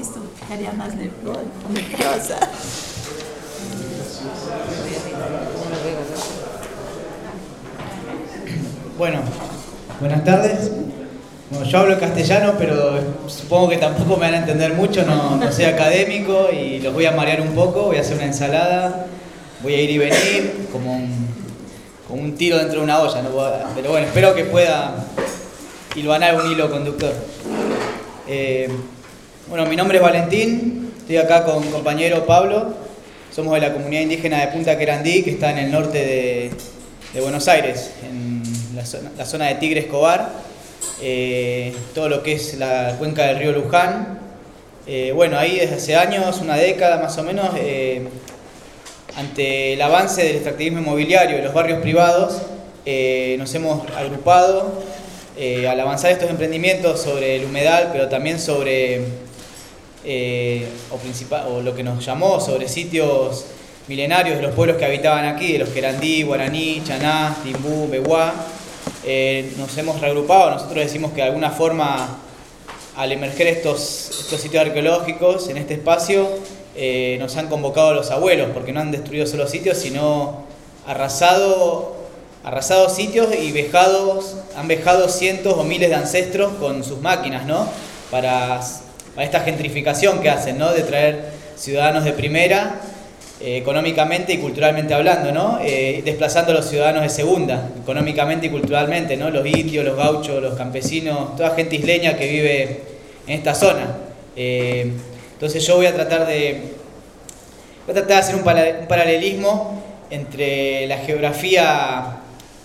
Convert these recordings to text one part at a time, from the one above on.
listo, quería más nerviosa. Bueno, buenas tardes. Yo hablo castellano, pero supongo que tampoco me van a entender mucho, no, no soy académico y los voy a marear un poco, voy a hacer una ensalada, voy a ir y venir como un, como un tiro dentro de una olla, pero bueno, espero que pueda hilvanar un hilo conductor. Eh, bueno, mi nombre es Valentín, estoy acá con mi compañero Pablo, somos de la comunidad indígena de Punta Querandí, que está en el norte de, Buenos Aires, en la zona, de Tigre Escobar eh, todo lo que es la cuenca del río Luján. Eh, bueno, ahí desde hace años, una década más o menos, eh, ante el avance del extractivismo inmobiliario de los barrios privados, nos hemos agrupado al avanzar estos emprendimientos sobre el humedal, pero también sobre, o, principal, o lo que nos llamó, sobre sitios milenarios de los pueblos que habitaban aquí, de los Querandí, Guaraní, Chaná, Timbú, Beguá, eh, nos hemos reagrupado, nosotros decimos que de alguna forma al emerger estos, estos sitios arqueológicos en este espacio, eh, nos han convocado los abuelos, porque no han destruido solo sitios, sino arrasado, arrasado sitios y vejados, han vejado cientos o miles de ancestros con sus máquinas, ¿no? Para, para esta gentrificación que hacen, ¿no? De traer ciudadanos de primera eh, económicamente y culturalmente hablando, ¿no? Eh, desplazando a los ciudadanos de segunda, económicamente y culturalmente, ¿no? los indios, los gauchos, los campesinos, toda gente isleña que vive en esta zona. Eh, entonces yo voy a tratar de, voy a tratar de hacer un, paralelismo entre la geografía,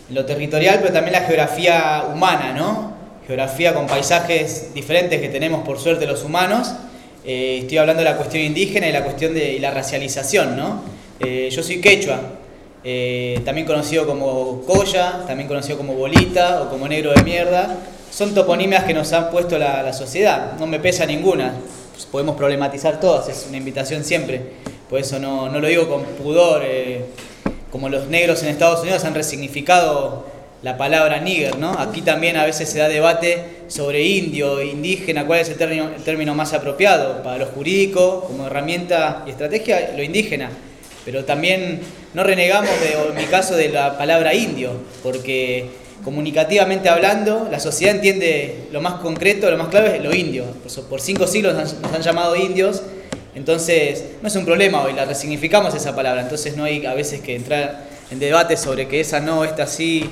lo territorial, pero también la geografía humana, ¿no? Geografía con paisajes diferentes que tenemos por suerte los humanos eh, estoy hablando de la cuestión indígena y la cuestión de la racialización, ¿no? Eh, yo soy quechua, eh, también conocido como Coya, también conocido como Bolita o como Negro de Mierda. Son toponimias que nos han puesto la, sociedad, no me pesa ninguna, pues podemos problematizar todas, es una invitación siempre, por eso no, no lo digo con pudor, como los negros en Estados Unidos han resignificado la palabra nigger, ¿no? Aquí también a veces se da debate sobre indio, indígena, cuál es el término, el término más apropiado para lo jurídico, como herramienta y estrategia, lo indígena. Pero también no renegamos, de, en mi caso, de la palabra indio, porque comunicativamente hablando, la sociedad entiende lo más concreto, lo más clave es lo indio. Por cinco siglos nos han llamado indios, entonces no es un problema hoy, la resignificamos esa palabra, entonces no hay a veces que entrar en debate sobre que esa no, esta sí,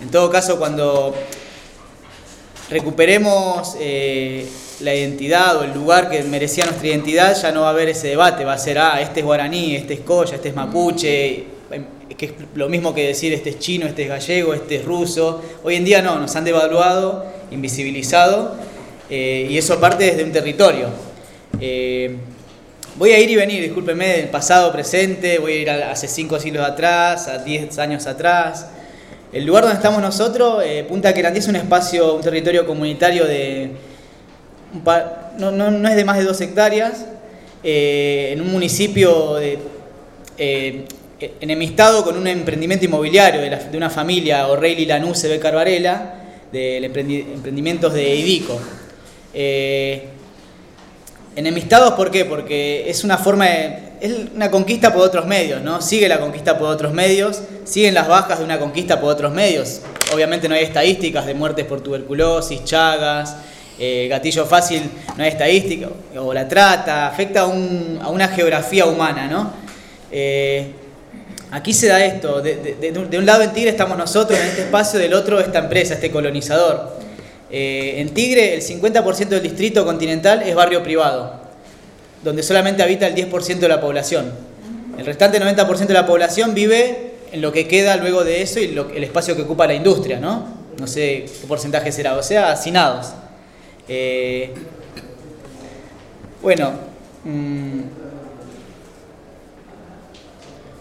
en todo caso, cuando recuperemos eh, la identidad o el lugar que merecía nuestra identidad, ya no va a haber ese debate, va a ser, ah, este es guaraní, este es coya, este es mapuche, que es lo mismo que decir este es chino, este es gallego, este es ruso. Hoy en día no, nos han devaluado, invisibilizado, eh, y eso parte desde un territorio. Eh, voy a ir y venir, discúlpeme, del pasado, presente, voy a ir hace cinco siglos atrás, a diez años atrás. El lugar donde estamos nosotros, eh, Punta Querandí, es un espacio, un territorio comunitario de. no, es de más de dos hectáreas, eh, en un municipio de, eh, enemistado con un emprendimiento inmobiliario de, una familia, O'Reilly Lanús B. Carvarela, de emprendimientos de Idico. Enemistados, ¿por qué? Porque es una forma de, es una conquista por otros medios, ¿no? Sigue la conquista por otros medios, siguen las bajas de una conquista por otros medios. Obviamente no hay estadísticas de muertes por tuberculosis, chagas, eh, gatillo fácil, no hay estadística, o la trata, afecta a, una geografía humana, ¿no? Eh, aquí se da esto, de, un lado en Tigre estamos nosotros en este espacio, del otro esta empresa, este colonizador. Eh, en Tigre, el 50% del distrito continental es barrio privado, donde solamente habita el 10% de la población. El restante 90% de la población vive en lo que queda luego de eso y el espacio que ocupa la industria, ¿no? No sé qué porcentaje será, o sea, hacinados. Eh, bueno, mm,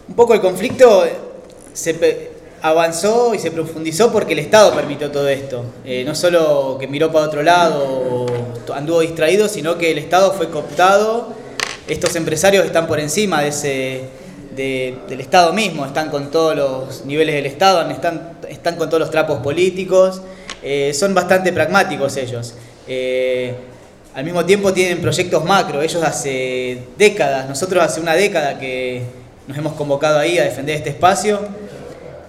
un poco el conflicto se, avanzó y se profundizó porque el Estado permitió todo esto. Eh, no solo que miró para otro lado anduvo distraído, sino que el Estado fue cooptado. Estos empresarios están por encima de ese, del Estado mismo, están con todos los niveles del Estado, están, están con todos los trapos políticos, eh, son bastante pragmáticos ellos. Eh, al mismo tiempo tienen proyectos macro. Ellos hace décadas, nosotros hace una década que nos hemos convocado ahí a defender este espacio,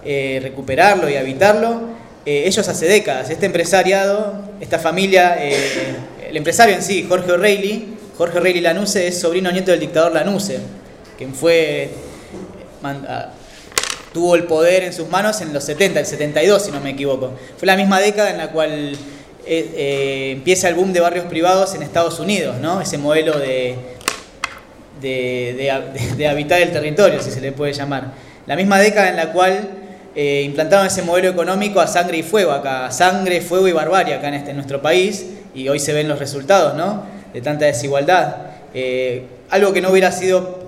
eh, recuperarlo y habitarlo. Ellos hace décadas, este empresariado, esta familia, el empresario en sí, Jorge O'Reilly, Jorge O'Reilly Lanuse es sobrino nieto del dictador Lanuse, quien fue, tuvo el poder en sus manos en los 70, el 72 si no me equivoco. Fue la misma década en la cual empieza el boom de barrios privados en Estados Unidos, ¿no? ese modelo de, de, habitar el territorio, si se le puede llamar. La misma década en la cual eh, implantaron ese modelo económico a sangre y fuego acá, sangre, fuego y barbarie acá en, este, nuestro país, y hoy se ven los resultados ¿no? de tanta desigualdad. Eh, algo que no hubiera sido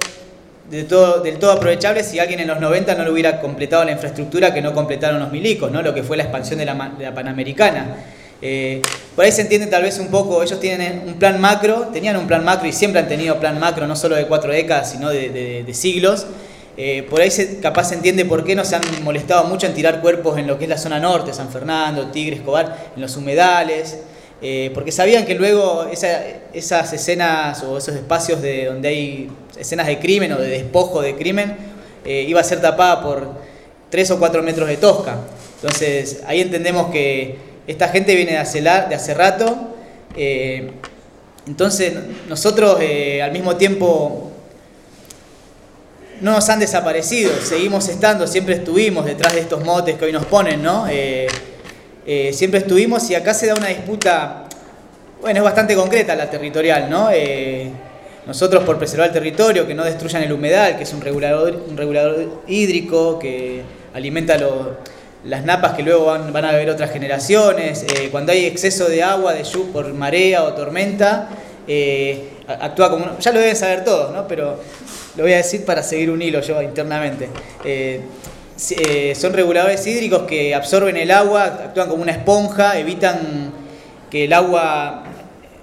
del todo aprovechable si alguien en los 90 no le hubiera completado la infraestructura que no completaron los milicos, ¿no? lo que fue la expansión de la, de la Panamericana. Eh, por ahí se entiende tal vez un poco, ellos tienen un plan macro, tenían un plan macro y siempre han tenido plan macro, no solo de cuatro décadas, sino de, siglos. Eh, por ahí se, capaz se entiende por qué no se han molestado mucho en tirar cuerpos en lo que es la zona norte, San Fernando, Tigre, Escobar, en los humedales, eh, porque sabían que luego esas escenas o esos espacios de, donde hay escenas de crimen o de despojo de crimen iba a ser tapada por tres o cuatro metros de tosca. Entonces ahí entendemos que esta gente viene de hace, de hace rato. Eh, entonces, nosotros eh, al mismo tiempo no nos han desaparecido, seguimos estando, siempre estuvimos detrás de estos motes que hoy nos ponen, ¿no? Eh, siempre estuvimos y acá se da una disputa, bueno, es bastante concreta la territorial, ¿no? nosotros por preservar el territorio, que no destruyan el humedal, que es un regulador, un regulador hídrico, que alimenta los las napas que luego van, van a ver otras generaciones, eh, cuando hay exceso de agua, de lluvia por marea o tormenta, eh, actúa como... Ya lo deben saber todos, ¿no? pero lo voy a decir para seguir un hilo yo internamente. Eh, son reguladores hídricos que absorben el agua, actúan como una esponja, evitan que el agua...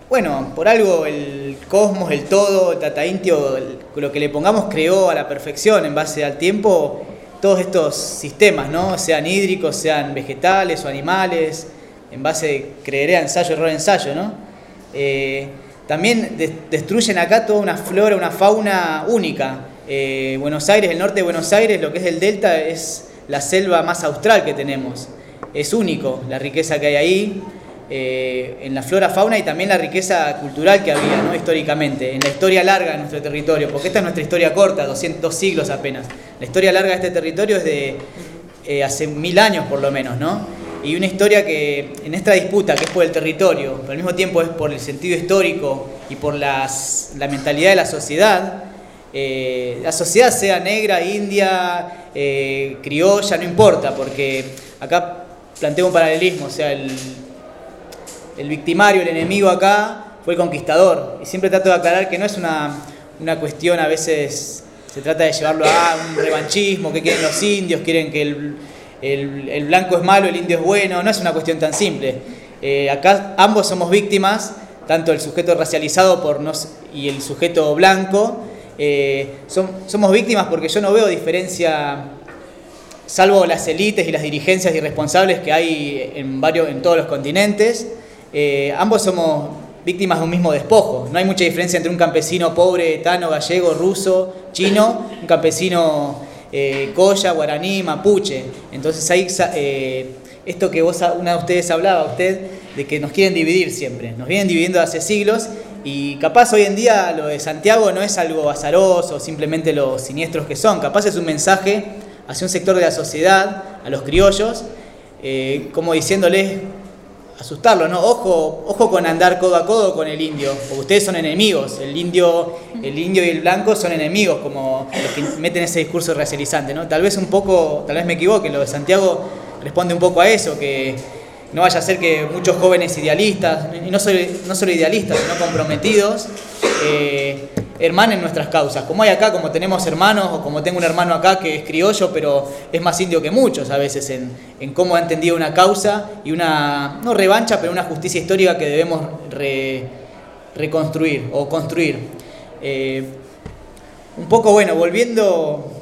Bueno, por algo el cosmos, el todo, el Tata lo que le pongamos creó a la perfección en base al tiempo todos estos sistemas, ¿no? sean hídricos, sean vegetales o animales, en base, creeré, a ensayo, error, ensayo, ¿no? Eh, también destruyen acá toda una flora, una fauna única. Eh, Buenos Aires, el norte de Buenos Aires, lo que es el delta, es la selva más austral que tenemos. Es único la riqueza que hay ahí. Eh, en la flora, fauna y también la riqueza cultural que había históricamente, en la historia larga de nuestro territorio, porque esta es nuestra historia corta, 200 siglos apenas. La historia larga de este territorio es de eh, hace mil años por lo menos, ¿no? Y una historia que en esta disputa, que es por el territorio, pero al mismo tiempo es por el sentido histórico y por la mentalidad de la sociedad, eh, la sociedad sea negra, india, criolla, no importa, porque acá planteo un paralelismo, o sea, el, el victimario, el enemigo acá, fue el conquistador. Y siempre trato de aclarar que no es una, cuestión, a veces se trata de llevarlo a un revanchismo, que quieren los indios, quieren que el, blanco es malo, el indio es bueno, no es una cuestión tan simple. Eh, acá ambos somos víctimas, tanto el sujeto racializado por nos, y el sujeto blanco, eh, somos víctimas porque yo no veo diferencia, salvo las élites y las dirigencias irresponsables que hay en, varios, en todos los continentes. Eh, ambos somos víctimas de un mismo despojo. No hay mucha diferencia entre un campesino pobre, etano, gallego, ruso, chino, un campesino eh, coya, guaraní, mapuche. Entonces hay eh, esto que vos, una de ustedes hablaba, usted, de que nos quieren dividir siempre. Nos vienen dividiendo hace siglos y capaz hoy en día lo de Santiago no es algo azaroso, simplemente los siniestros que son. Capaz es un mensaje hacia un sector de la sociedad, a los criollos, como diciéndoles asustarlo, ¿no? Ojo, ojo con andar codo a codo con el indio, porque ustedes son enemigos. El indio, el indio y el blanco son enemigos, como los que meten ese discurso racializante, ¿no? Tal vez un poco, tal vez me equivoque, lo de Santiago responde un poco a eso, que no vaya a ser que muchos jóvenes idealistas, y no solo, no solo idealistas, sino comprometidos, eh, hermanen nuestras causas. Como hay acá, como tenemos hermanos, o como tengo un hermano acá que es criollo, pero es más indio que muchos a veces en, cómo ha entendido una causa y una, no revancha, pero una justicia histórica que debemos reconstruir o construir. Eh, un poco, bueno, volviendo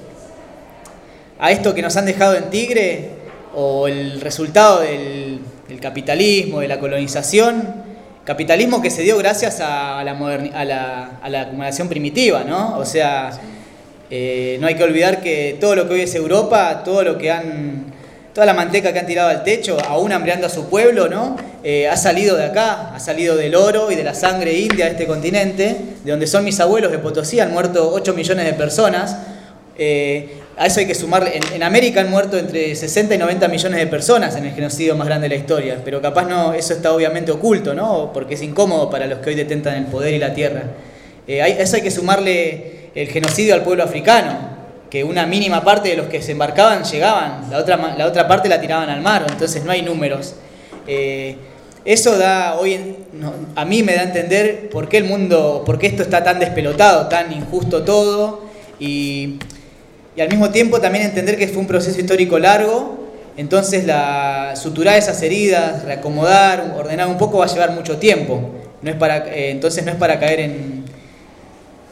a esto que nos han dejado en Tigre, o el resultado del, del capitalismo, de la colonización, capitalismo que se dio gracias a la, a a la acumulación primitiva, ¿no? O sea, eh, no hay que olvidar que todo lo que hoy es Europa, todo lo que han, toda la manteca que han tirado al techo, aún hambriando a su pueblo, ¿no? Eh, ha salido de acá, ha salido del oro y de la sangre india de este continente, de donde son mis abuelos de Potosí, han muerto 8 millones de personas. Eh, a eso hay que sumarle, en, América han muerto entre 60 y 90 millones de personas en el genocidio más grande de la historia, pero capaz no, eso está obviamente oculto, ¿no? Porque es incómodo para los que hoy detentan el poder y la tierra. Eh, a eso hay que sumarle el genocidio al pueblo africano, que una mínima parte de los que se embarcaban llegaban, la otra, la otra parte la tiraban al mar, entonces no hay números. Eh, eso da hoy a mí me da a entender por qué el mundo, por qué esto está tan despelotado, tan injusto todo y y al mismo tiempo también entender que fue un proceso histórico largo, entonces la, suturar esas heridas, reacomodar, ordenar un poco va a llevar mucho tiempo. No es para, eh, entonces no es para caer en,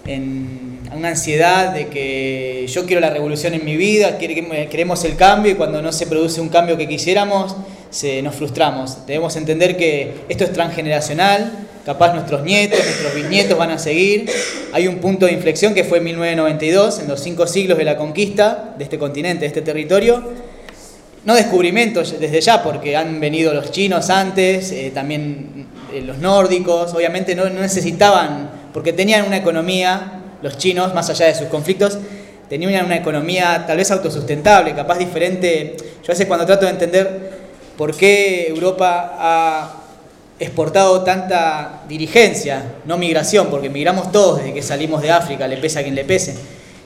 en una ansiedad de que yo quiero la revolución en mi vida, queremos el cambio y cuando no se produce un cambio que quisiéramos, se, nos frustramos. Debemos entender que esto es transgeneracional, capaz nuestros nietos, nuestros bisnietos van a seguir. Hay un punto de inflexión que fue en 1992, en los cinco siglos de la conquista de este continente, de este territorio. No descubrimientos desde ya, porque han venido los chinos antes, eh, también eh, los nórdicos, obviamente no, necesitaban, porque tenían una economía, los chinos, más allá de sus conflictos, tenían una economía tal vez autosustentable, capaz diferente. Yo a veces cuando trato de entender por qué Europa ha exportado tanta dirigencia, no migración, porque migramos todos desde que salimos de África, le pese a quien le pese.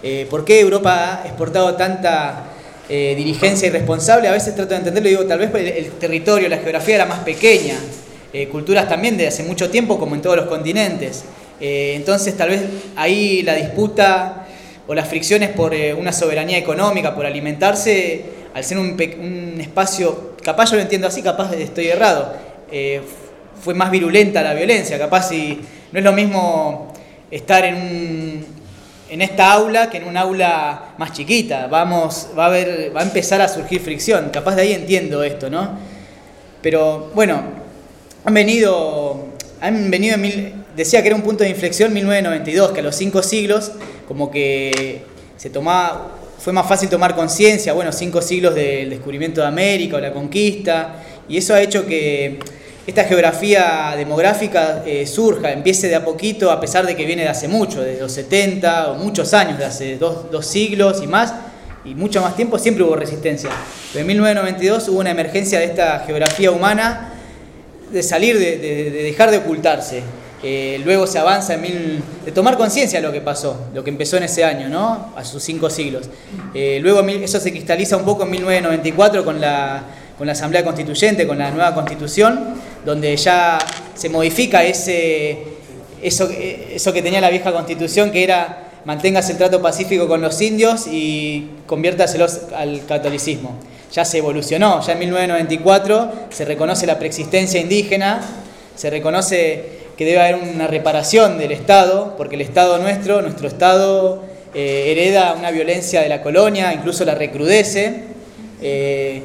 Eh, ¿Por qué Europa ha exportado tanta eh, dirigencia irresponsable? A veces trato de entenderlo y digo, tal vez el, territorio, la geografía era más pequeña, eh, culturas también de hace mucho tiempo, como en todos los continentes. entonces, tal vez ahí la disputa o las fricciones por una soberanía económica, por alimentarse, al ser un, un, espacio, capaz yo lo entiendo así, capaz estoy errado fue más virulenta la violencia. Capaz si no es lo mismo estar en, en esta aula que en un aula más chiquita. Vamos, va a haber, va a empezar a surgir fricción. Capaz de ahí entiendo esto, ¿no? Pero bueno, han venido, han venido en mil, decía que era un punto de inflexión 1992, que a los cinco siglos como que se tomaba, fue más fácil tomar conciencia, bueno, cinco siglos del descubrimiento de América o la conquista, y eso ha hecho que esta geografía demográfica eh, surja, empiece de a poquito, a pesar de que viene de hace mucho, desde los 70 o muchos años, de hace dos, siglos y más, y mucho más tiempo, siempre hubo resistencia. Pero en 1992 hubo una emergencia de esta geografía humana de salir, de, dejar de ocultarse. Eh, luego se avanza en mil, de tomar conciencia de lo que pasó, lo que empezó en ese año, ¿no? A sus cinco siglos. Eh, luego eso se cristaliza un poco en 1994 con la, con la Asamblea Constituyente, con la nueva Constitución donde ya se modifica ese, eso, que tenía la vieja constitución, que era manténgase el trato pacífico con los indios y conviértaselos al catolicismo. Ya se evolucionó, ya en 1994 se reconoce la preexistencia indígena, se reconoce que debe haber una reparación del Estado, porque el Estado nuestro, nuestro Estado, eh, hereda una violencia de la colonia, incluso la recrudece. Eh,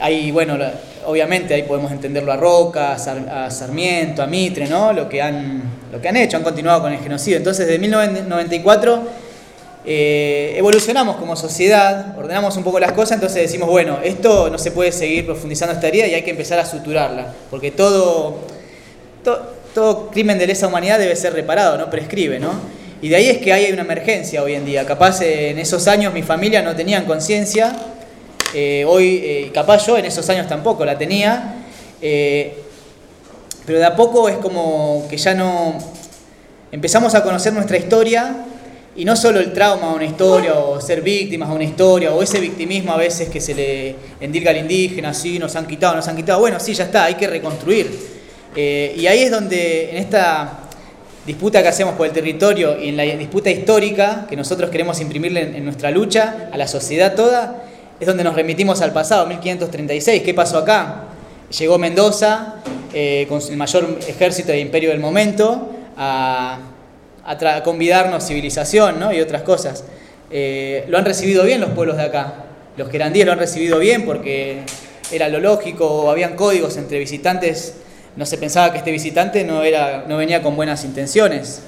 hay, bueno, obviamente ahí podemos entenderlo a Roca, a Sarmiento, a Mitre, ¿no? Lo que han, lo que han hecho, han continuado con el genocidio. Entonces, de 1994 eh, evolucionamos como sociedad, ordenamos un poco las cosas, entonces decimos, bueno, esto no se puede seguir profundizando esta herida y hay que empezar a suturarla, porque todo, todo crimen de lesa humanidad debe ser reparado, no prescribe, ¿no? Y de ahí es que hay una emergencia hoy en día. Capaz en esos años mi familia no tenían conciencia eh, hoy, eh, capaz yo en esos años tampoco la tenía, eh, pero de a poco es como que ya no empezamos a conocer nuestra historia y no solo el trauma a una historia o ser víctimas a una historia o ese victimismo a veces que se le endilga al indígena, sí, nos han quitado, nos han quitado, bueno, sí, ya está, hay que reconstruir. y ahí es donde en esta disputa que hacemos por el territorio y en la disputa histórica que nosotros queremos imprimirle en nuestra lucha a la sociedad toda, es donde nos remitimos al pasado, 1536. ¿Qué pasó acá? Llegó Mendoza eh, con el mayor ejército de imperio del momento a, convidarnos civilización ¿no? y otras cosas. Eh, lo han recibido bien los pueblos de acá. Los querandíes lo han recibido bien porque era lo lógico, habían códigos entre visitantes no se pensaba que este visitante no, era, no venía con buenas intenciones,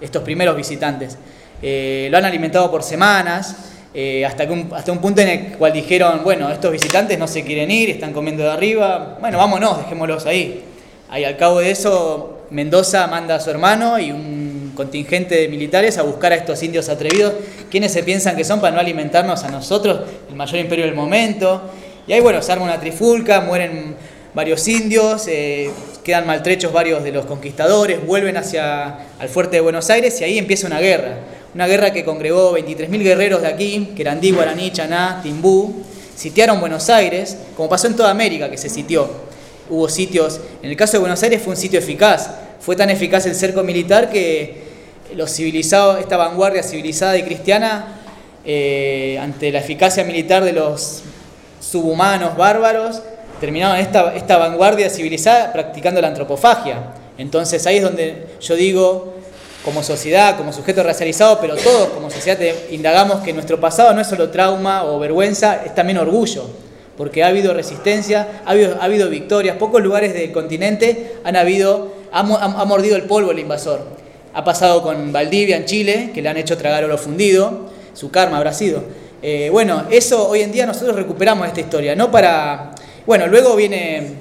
estos primeros visitantes. Eh, lo han alimentado por semanas, eh, hasta, que un, hasta un punto en el cual dijeron, bueno, estos visitantes no se quieren ir, están comiendo de arriba, bueno, vámonos, dejémoslos ahí. Ahí al cabo de eso, Mendoza manda a su hermano y un contingente de militares a buscar a estos indios atrevidos, quienes se piensan que son para no alimentarnos a nosotros, el mayor imperio del momento. Y ahí, bueno, se arma una trifulca, mueren varios indios, eh, quedan maltrechos varios de los conquistadores, vuelven hacia el fuerte de Buenos Aires y ahí empieza una guerra. Una guerra que congregó 23.000 guerreros de aquí, que eran Di, Guaraní, Chaná, Timbú, sitiaron Buenos Aires, como pasó en toda América que se sitió. Hubo sitios, en el caso de Buenos Aires fue un sitio eficaz, fue tan eficaz el cerco militar que los civilizados, esta vanguardia civilizada y cristiana, eh, ante la eficacia militar de los subhumanos bárbaros, terminaron esta, esta vanguardia civilizada practicando la antropofagia. Entonces ahí es donde yo digo, como sociedad, como sujeto racializado, pero todos como sociedad indagamos que nuestro pasado no es solo trauma o vergüenza, es también orgullo, porque ha habido resistencia, ha habido, ha habido victorias, pocos lugares del continente han habido, ha, mordido el polvo el invasor. Ha pasado con Valdivia en Chile, que le han hecho tragar oro fundido, su karma habrá sido. Eh, bueno, eso hoy en día nosotros recuperamos esta historia, no para bueno, luego viene,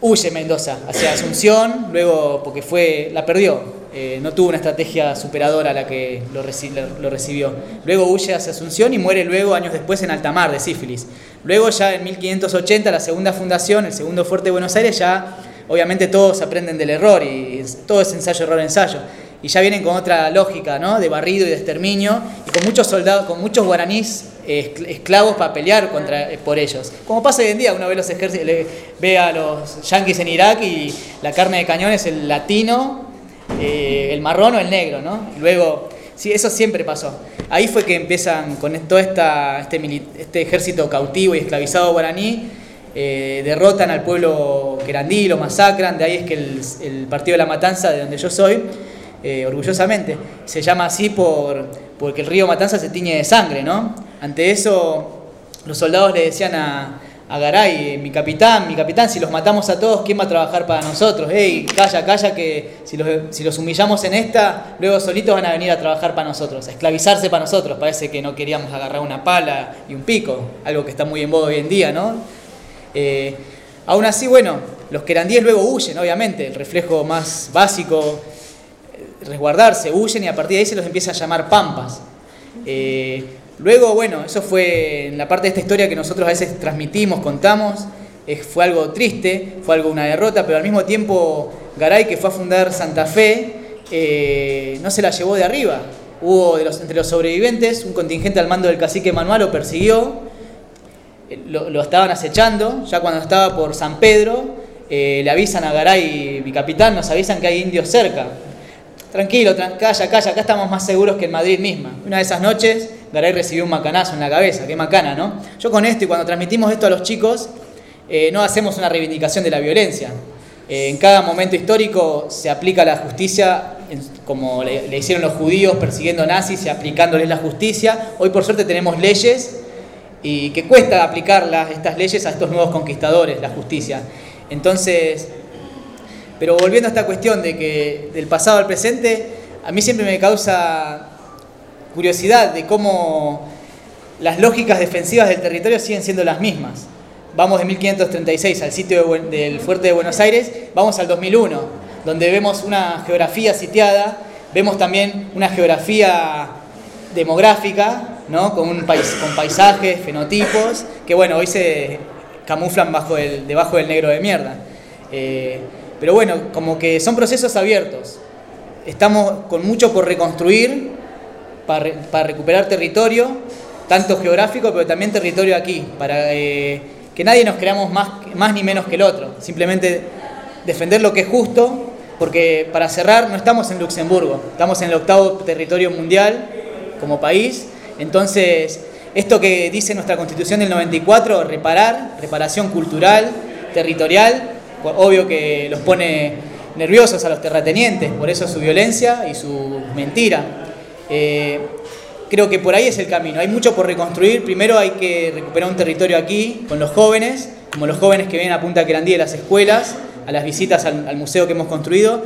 huye Mendoza hacia Asunción, luego porque fue, la perdió, eh, no tuvo una estrategia superadora la que lo, recibió. Luego huye hacia Asunción y muere luego años después en Altamar de sífilis. Luego ya en 1580, la segunda fundación, el segundo fuerte de Buenos Aires, ya obviamente todos aprenden del error y todo es ensayo, error, ensayo. Y ya vienen con otra lógica, ¿no? De barrido y de exterminio y con muchos soldados, con muchos guaraníes esclavos para pelear contra, eh, por ellos. Como pasa hoy en día, uno ve, los ejércitos, ve a los yanquis en Irak y la carne de cañón es el latino, eh, el marrón o el negro, ¿no? luego, sí, eso siempre pasó. Ahí fue que empiezan con todo este, este ejército cautivo y esclavizado guaraní, eh, derrotan al pueblo querandí, lo masacran, de ahí es que el, Partido de la Matanza, de donde yo soy, orgullosamente, se llama así por, porque el río Matanza se tiñe de sangre, ¿no? Ante eso, los soldados le decían a, Garay, mi capitán, mi capitán, si los matamos a todos, ¿quién va a trabajar para nosotros? Ey, calla, calla, que si los, si los humillamos en esta, luego solitos van a venir a trabajar para nosotros, a esclavizarse para nosotros. Parece que no queríamos agarrar una pala y un pico, algo que está muy en moda hoy en día, ¿no? Eh, aún así, bueno, los querandíes luego huyen, obviamente, el reflejo más básico, eh, resguardarse, huyen y a partir de ahí se los empieza a llamar pampas. Eh, Luego, bueno, eso fue en la parte de esta historia que nosotros a veces transmitimos, contamos, fue algo triste, fue algo una derrota, pero al mismo tiempo Garay, que fue a fundar Santa Fe, eh, no se la llevó de arriba. Hubo de los, entre los sobrevivientes un contingente al mando del cacique Manuel, lo persiguió, eh, lo, estaban acechando, ya cuando estaba por San Pedro, eh, le avisan a Garay, mi capitán, nos avisan que hay indios cerca. Tranquilo, calla, calla, acá estamos más seguros que en Madrid misma. Una de esas noches Garay recibió un macanazo en la cabeza, qué macana, ¿no? Yo con esto y cuando transmitimos esto a los chicos, eh, no hacemos una reivindicación de la violencia. Eh, en cada momento histórico se aplica la justicia, como le, hicieron los judíos persiguiendo nazis y aplicándoles la justicia. Hoy por suerte tenemos leyes y que cuesta aplicar estas leyes a estos nuevos conquistadores, la justicia. Entonces, pero volviendo a esta cuestión de que del pasado al presente, a mí siempre me causa curiosidad de cómo las lógicas defensivas del territorio siguen siendo las mismas. Vamos de 1536 al sitio del fuerte de Buenos Aires, vamos al 2001, donde vemos una geografía sitiada, vemos también una geografía demográfica, ¿no? con, un país, con paisajes, fenotipos, que bueno, hoy se camuflan bajo el, debajo del negro de mierda. Eh, pero bueno, como que son procesos abiertos. Estamos con mucho por reconstruir para, recuperar territorio, tanto geográfico, pero también territorio aquí, para eh, que nadie nos creamos más, más ni menos que el otro. Simplemente defender lo que es justo, porque para cerrar no estamos en Luxemburgo, estamos en el octavo territorio mundial como país. Entonces, esto que dice nuestra constitución del 94, reparar, reparación cultural, territorial, obvio que los pone nerviosos a los terratenientes, por eso su violencia y su mentira. Eh, creo que por ahí es el camino. Hay mucho por reconstruir. Primero hay que recuperar un territorio aquí con los jóvenes, como los jóvenes que vienen a Punta Querandí de las escuelas, a las visitas al, al museo que hemos construido.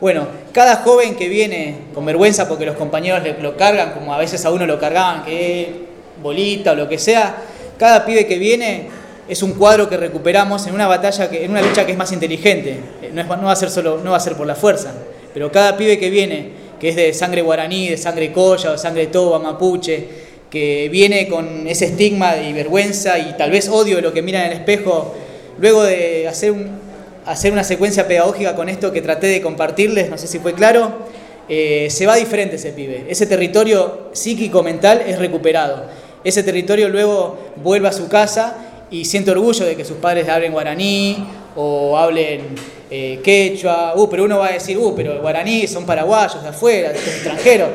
Bueno, cada joven que viene con vergüenza porque los compañeros lo cargan, como a veces a uno lo cargaban, que bolita o lo que sea, cada pibe que viene es un cuadro que recuperamos en una batalla, en una lucha que es más inteligente. Eh, No, va a ser solo, no va a ser por la fuerza, pero cada pibe que viene, que es de sangre guaraní, de sangre colla, de sangre toba, mapuche, que viene con ese estigma y vergüenza y tal vez odio de lo que mira en el espejo, luego de hacer una secuencia pedagógica con esto que traté de compartirles, no sé si fue claro, eh, se va diferente ese pibe. Ese territorio psíquico-mental es recuperado. Ese territorio luego vuelve a su casa y siente orgullo de que sus padres hablen guaraní o hablen eh, quechua. Uh, pero uno va a decir, uh, pero guaraní son paraguayos de afuera, son extranjeros.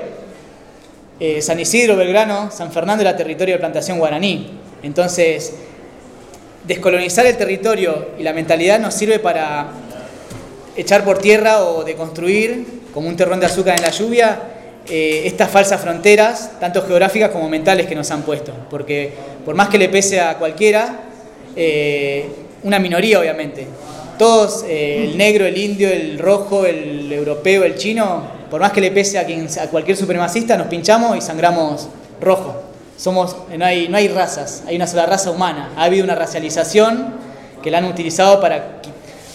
Eh, San Isidro, Belgrano, San Fernando era territorio de plantación guaraní. Entonces, descolonizar el territorio y la mentalidad nos sirve para echar por tierra o deconstruir, como un terrón de azúcar en la lluvia, eh, estas falsas fronteras, tanto geográficas como mentales que nos han puesto. Porque por más que le pese a cualquiera, eh, una minoría obviamente, todos, eh, el negro, el indio, el rojo, el europeo, el chino, por más que le pese a, quien, a cualquier supremacista, nos pinchamos y sangramos rojo. Somos, no, hay, no hay razas, hay una sola raza humana. Ha habido una racialización que la han utilizado para,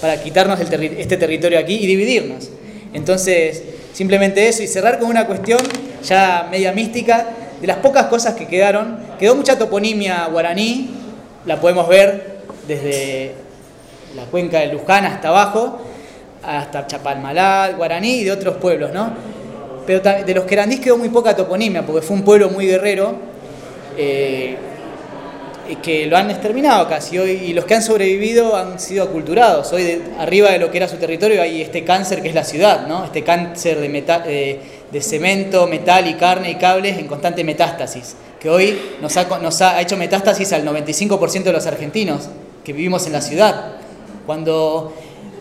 para quitarnos el terri- este territorio aquí y dividirnos. Entonces, simplemente eso y cerrar con una cuestión ya media mística, de las pocas cosas que quedaron, quedó mucha toponimia guaraní, la podemos ver desde la cuenca de Luján hasta abajo, hasta Chapalmalá, Guaraní y de otros pueblos, ¿no? Pero de los querandís quedó muy poca toponimia, porque fue un pueblo muy guerrero, eh, que lo han exterminado casi hoy, y los que han sobrevivido han sido aculturados. Hoy, arriba de lo que era su territorio, hay este cáncer que es la ciudad, ¿no? Este cáncer de, metal, eh, de cemento, metal y carne y cables en constante metástasis, que hoy nos ha, hecho metástasis al 95% de los argentinos que vivimos en la ciudad, cuando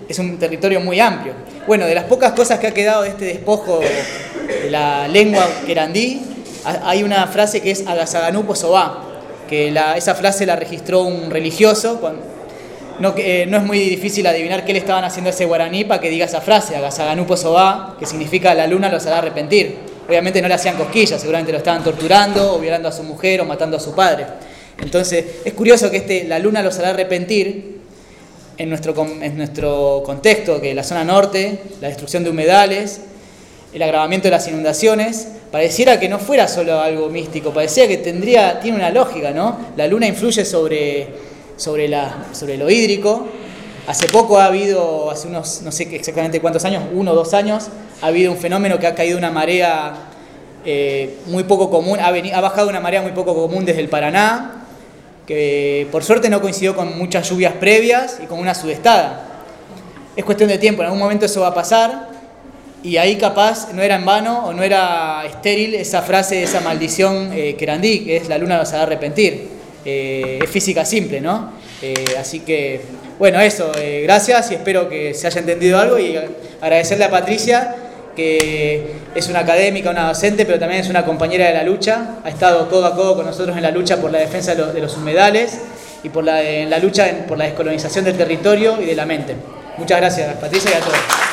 es un territorio muy amplio. Bueno, de las pocas cosas que ha quedado de este despojo de la lengua querandí, ha- hay una frase que es Agasaganupo Sobá, que la- esa frase la registró un religioso. cuan- no, eh, no es muy difícil adivinar qué le estaban haciendo a ese guaraní para que diga esa frase, Agasaganupo Sobá, que significa la luna los hará arrepentir. Obviamente no le hacían cosquillas, seguramente lo estaban torturando o violando a su mujer o matando a su padre. Entonces, es curioso que este, la luna los hará arrepentir, en nuestro, en nuestro contexto, que la zona norte, la destrucción de humedales, el agravamiento de las inundaciones, pareciera que no fuera solo algo místico, parecía que tendría, tiene una lógica, ¿no? La luna influye sobre, sobre, la, sobre lo hídrico. Hace poco ha habido, hace unos, no sé exactamente cuántos años, uno o dos años, ha habido un fenómeno que ha caído una marea eh, muy poco común, ha, ha bajado una marea muy poco común desde el Paraná, que por suerte no coincidió con muchas lluvias previas y con una sudestada. Es cuestión de tiempo, en algún momento eso va a pasar y ahí capaz no era en vano o no era estéril esa frase, esa maldición eh, querandí, que es la luna nos hará arrepentir. Eh, es física simple, ¿no? Eh, así que, bueno, eso, eh, gracias y espero que se haya entendido algo y agradecerle a Patricia que es una académica, una docente, pero también es una compañera de la lucha. Ha estado codo a codo con nosotros en la lucha por la defensa de los, de los humedales y por la, en la lucha por la descolonización del territorio y de la mente. Muchas gracias, Patricia, y a todos.